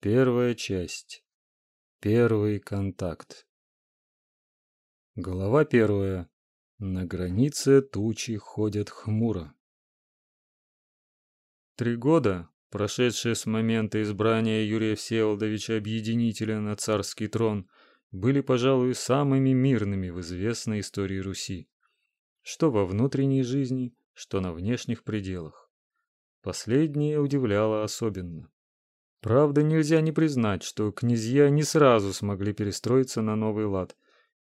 Первая часть. Первый контакт. Глава первая. На границе тучи ходят хмуро. Три года, прошедшие с момента избрания Юрия Всеволодовича Объединителя на царский трон, были, пожалуй, самыми мирными в известной истории Руси. Что во внутренней жизни, что на внешних пределах. Последнее удивляло особенно. Правда, нельзя не признать, что князья не сразу смогли перестроиться на новый лад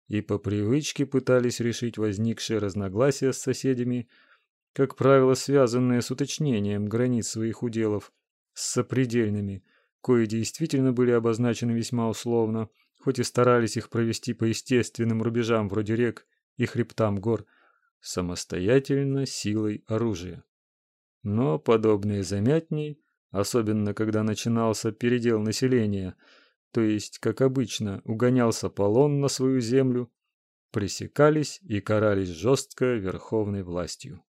и по привычке пытались решить возникшие разногласия с соседями, как правило, связанные с уточнением границ своих уделов с сопредельными, кои действительно были обозначены весьма условно, хоть и старались их провести по естественным рубежам вроде рек и хребтам гор, самостоятельно силой оружия. Но подобные замятней особенно когда начинался передел населения, то есть, как обычно, угонялся полон на свою землю, пресекались и карались жестко верховной властью.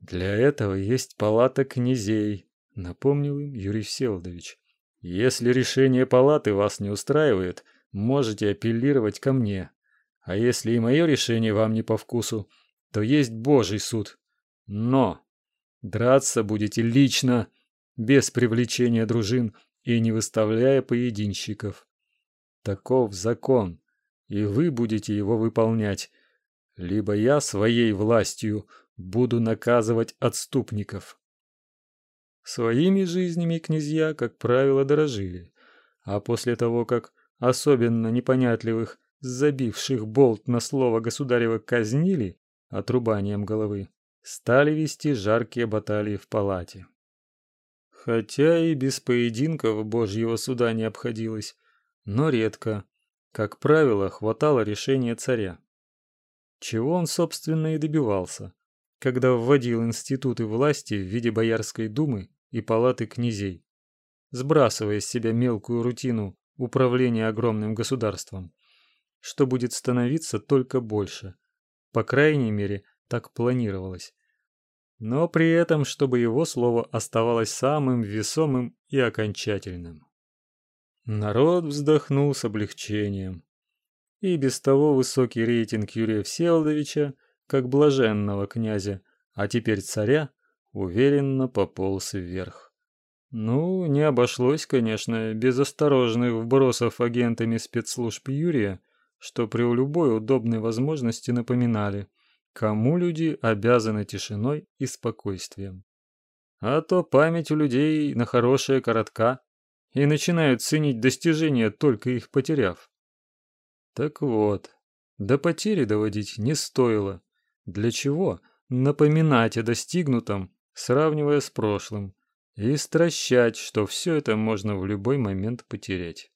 «Для этого есть палата князей», — напомнил им Юрий Всеволодович. «Если решение палаты вас не устраивает, можете апеллировать ко мне. А если и мое решение вам не по вкусу, то есть Божий суд. Но драться будете лично, без привлечения дружин и не выставляя поединщиков. Таков закон, и вы будете его выполнять. Либо я своей властью буду наказывать отступников. Своими жизнями князья, как правило, дорожили, а после того, как особенно непонятливых, забивших болт на слово государева казнили отрубанием головы, стали вести жаркие баталии в палате. Хотя и без поединков Божьего суда не обходилось, но редко. Как правило, хватало решения царя. Чего он, собственно, и добивался, когда вводил институты власти в виде Боярской думы и палаты князей, сбрасывая с себя мелкую рутину управления огромным государством, что будет становиться только больше. По крайней мере, так планировалось но при этом, чтобы его слово оставалось самым весомым и окончательным. Народ вздохнул с облегчением. И без того высокий рейтинг Юрия Всеволодовича, как блаженного князя, а теперь царя, уверенно пополз вверх. Ну, не обошлось, конечно, без осторожных вбросов агентами спецслужб Юрия, что при любой удобной возможности напоминали – кому люди обязаны тишиной и спокойствием. А то память у людей на хорошее коротка, и начинают ценить достижения, только их потеряв. Так вот, до потери доводить не стоило. Для чего? Напоминать о достигнутом, сравнивая с прошлым, и стращать, что все это можно в любой момент потерять.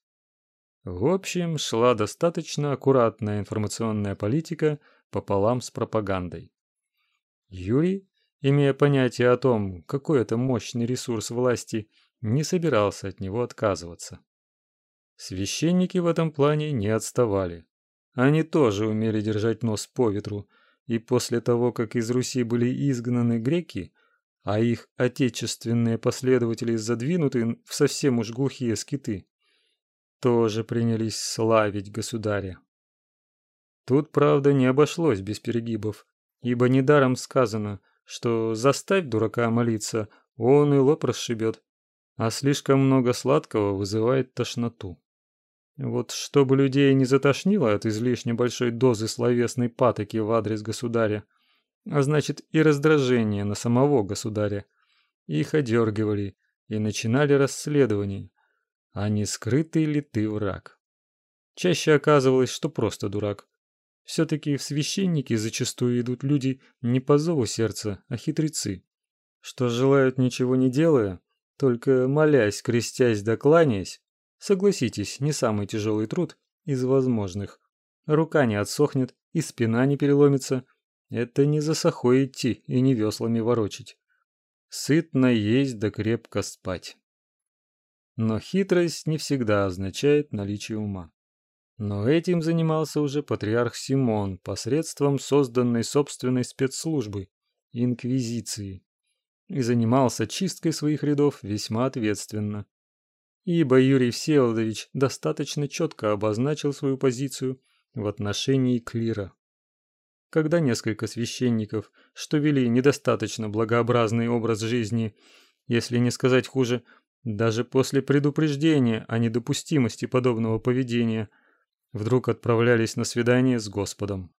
В общем, шла достаточно аккуратная информационная политика – пополам с пропагандой. Юрий, имея понятие о том, какой это мощный ресурс власти, не собирался от него отказываться. Священники в этом плане не отставали. Они тоже умели держать нос по ветру, и после того, как из Руси были изгнаны греки, а их отечественные последователи задвинуты в совсем уж глухие скиты, тоже принялись славить государя. Тут, правда, не обошлось без перегибов, ибо недаром сказано, что заставь дурака молиться, он и лоб расшибет, а слишком много сладкого вызывает тошноту. Вот чтобы людей не затошнило от излишне большой дозы словесной патоки в адрес государя, а значит и раздражение на самого государя, их одергивали и начинали расследование, а не скрытый ли ты враг. Чаще оказывалось, что просто дурак, все-таки в священники зачастую идут люди не по зову сердца, а хитрецы, что желают ничего не делая, только молясь, крестясь да кланяясь. Согласитесь, не самый тяжелый труд из возможных. Рука не отсохнет и спина не переломится. Это не за сахой идти и не веслами ворочить. Сытно есть да крепко спать. Но хитрость не всегда означает наличие ума. Но этим занимался уже патриарх Симон посредством созданной собственной спецслужбы – инквизиции. И занимался чисткой своих рядов весьма ответственно. ибо Юрий Всеволодович достаточно четко обозначил свою позицию в отношении клира. Когда несколько священников, что вели недостаточно благообразный образ жизни, если не сказать хуже, даже после предупреждения о недопустимости подобного поведения, вдруг отправлялись на свидание с Господом.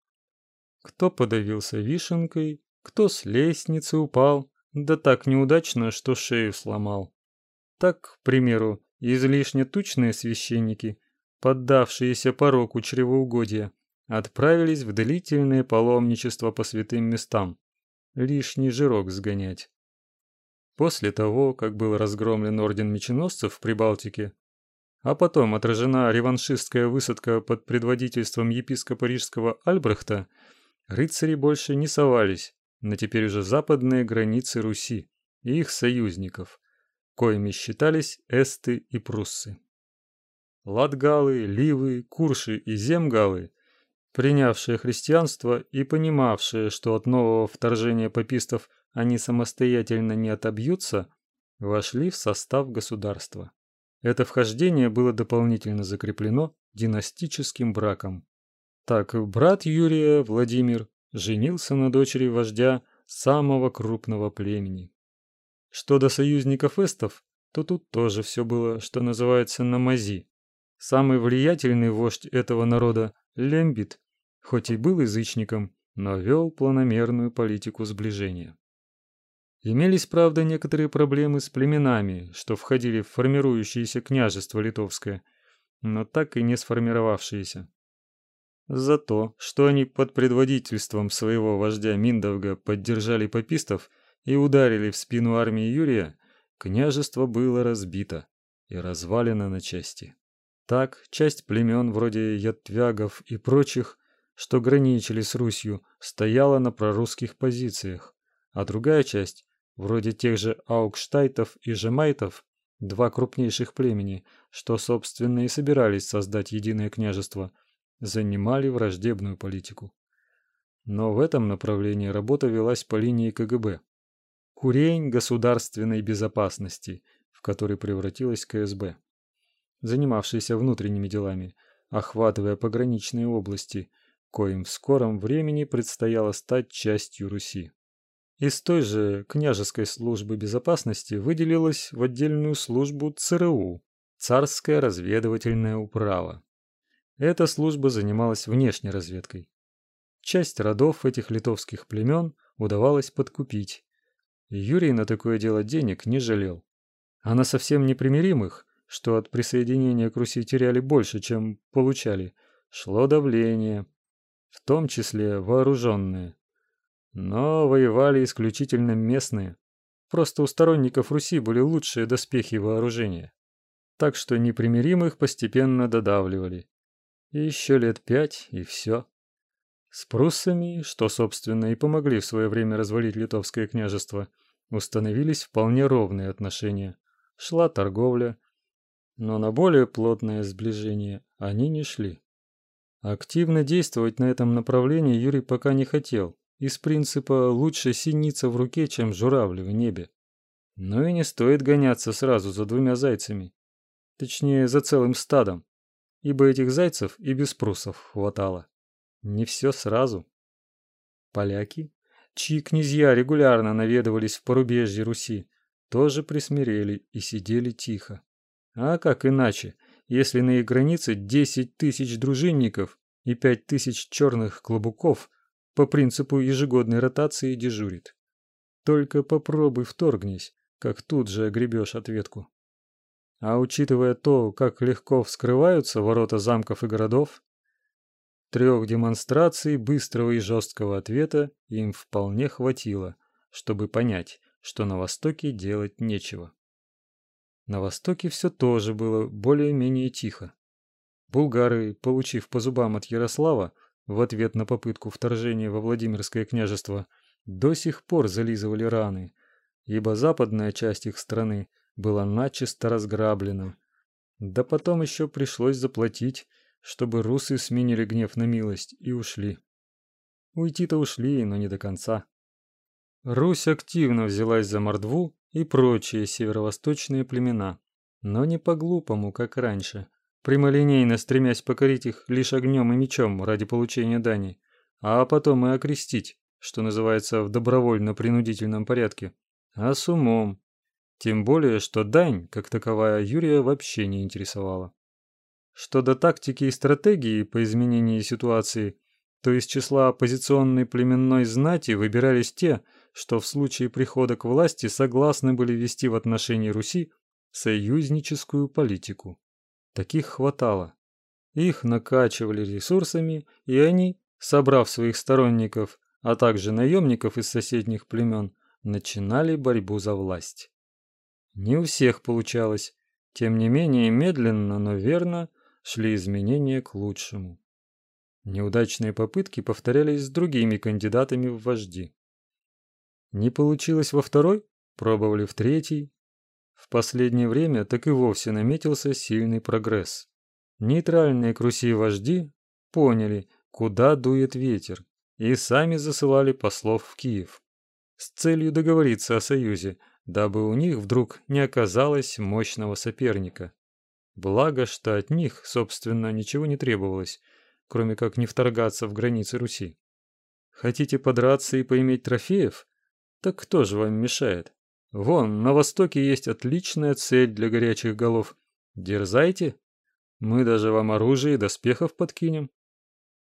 Кто подавился вишенкой, кто с лестницы упал, да так неудачно, что шею сломал. Так, к примеру, излишне тучные священники, поддавшиеся пороку чревоугодия, отправились в длительное паломничество по святым местам, лишний жирок сгонять. После того, как был разгромлен орден меченосцев в Прибалтике, а потом отражена реваншистская высадка под предводительством епископа рижского Альбрехта, рыцари больше не совались на теперь уже западные границы Руси и их союзников, коими считались эсты и пруссы. Латгалы, ливы, курши и земгалы, принявшие христианство и понимавшие, что от нового вторжения папистов они самостоятельно не отобьются, вошли в состав государства. Это вхождение было дополнительно закреплено династическим браком. Так брат Юрия, Владимир, женился на дочери вождя самого крупного племени. Что до союзников эстов, то тут тоже все было, что называется, на мази. Самый влиятельный вождь этого народа, Лембит, хоть и был язычником, но вел планомерную политику сближения. Имелись, правда, некоторые проблемы с племенами, что входили в формирующееся княжество литовское, но так и не сформировавшиеся. За то, что они под предводительством своего вождя Миндовга поддержали папистов и ударили в спину армии Юрия, княжество было разбито и развалено на части. Так, часть племен вроде ятвягов и прочих, что граничили с Русью, стояла на прорусских позициях, а другая часть вроде тех же аукштайтов и жемайтов, два крупнейших племени, что, собственно, и собирались создать единое княжество, занимали враждебную политику. Но в этом направлении работа велась по линии КГБ. Курень государственной безопасности, в который превратилась КСБ, занимавшаяся внутренними делами, охватывая пограничные области, коим в скором времени предстояло стать частью Руси. Из той же княжеской службы безопасности выделилась в отдельную службу ЦРУ Царская разведывательная управа. Эта служба занималась внешней разведкой. Часть родов этих литовских племен удавалось подкупить. Юрий на такое дело денег не жалел. А на совсем непримиримых, что от присоединения к Руси теряли больше, чем получали, шло давление, в том числе вооруженное. Но воевали исключительно местные. Просто у сторонников Руси были лучшие доспехи и вооружения. Так что непримиримых постепенно додавливали. И еще лет пять, и все. С пруссами, что, собственно, и помогли в свое время развалить литовское княжество, установились вполне ровные отношения. Шла торговля, но на более плотное сближение они не шли. Активно действовать на этом направлении Юрий пока не хотел, из принципа лучше синица в руке, чем журавль в небе. Но и не стоит гоняться сразу за двумя зайцами. Точнее, за целым стадом. Ибо этих зайцев и без прусов хватало. Не все сразу. Поляки, чьи князья регулярно наведывались в порубежье Руси, тоже присмирели и сидели тихо. А как иначе, если на их границе 10 тысяч дружинников и 5 тысяч черных клобуков по принципу ежегодной ротации дежурит. Только попробуй вторгнись, как тут же огребешь ответку. А учитывая то, как легко вскрываются ворота замков и городов, трех демонстраций быстрого и жесткого ответа им вполне хватило, чтобы понять, что на Востоке делать нечего. На Востоке все тоже было более-менее тихо. Булгары, получив по зубам от Ярослава, в ответ на попытку вторжения во Владимирское княжество до сих пор зализывали раны, ибо западная часть их страны была начисто разграблена. Да потом еще пришлось заплатить, чтобы русы сменили гнев на милость и ушли. Уйти-то ушли, но не до конца. Русь активно взялась за Мордву и прочие северо-восточные племена, но не по-глупому, как раньше, прямолинейно стремясь покорить их лишь огнем и мечом ради получения дани, а потом и окрестить, что называется в добровольно-принудительном порядке, а с умом. Тем более, что дань, как таковая, Юрия вообще не интересовала. Что до тактики и стратегии по изменению ситуации, то из числа оппозиционной племенной знати выбирались те, что в случае прихода к власти согласны были вести в отношении Руси союзническую политику. Таких хватало. Их накачивали ресурсами, и они, собрав своих сторонников, а также наемников из соседних племен, начинали борьбу за власть. Не у всех получалось. Тем не менее, медленно, но верно шли изменения к лучшему. Неудачные попытки повторялись с другими кандидатами в вожди. Не получилось во второй, пробовали в третий. Последнее время так и вовсе наметился сильный прогресс. Нейтральные к Руси вожди поняли, куда дует ветер, и сами засылали послов в Киев с целью договориться о союзе, дабы у них вдруг не оказалось мощного соперника. Благо, что от них, собственно, ничего не требовалось, кроме как не вторгаться в границы Руси. Хотите подраться и поиметь трофеев? Так кто же вам мешает? Вон, на востоке есть отличная цель для горячих голов. Дерзайте. Мы даже вам оружие и доспехов подкинем.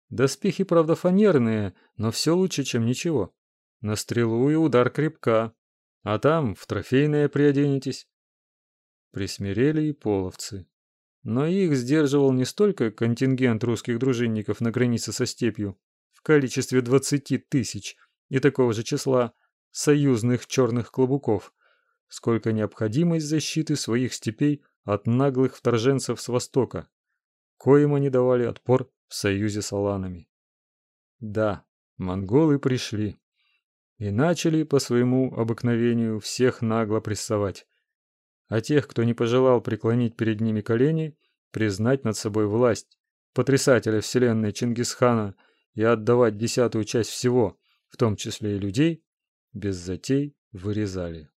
Доспехи, правда, фанерные, но все лучше, чем ничего. На стрелу и удар крепка, а там в трофейное приоденетесь. Присмирели и половцы. Но их сдерживал не столько контингент русских дружинников на границе со степью в количестве двадцати тысяч и такого же числа союзных черных клобуков, сколько необходимость защиты своих степей от наглых вторженцев с востока, коим они давали отпор в союзе с аланами. Да, монголы пришли и начали по своему обыкновению всех нагло прессовать, а тех, кто не пожелал преклонить перед ними колени, признать над собой власть потрясателя вселенной Чингисхана и отдавать десятую часть всего, в том числе и людей, без затей вырезали.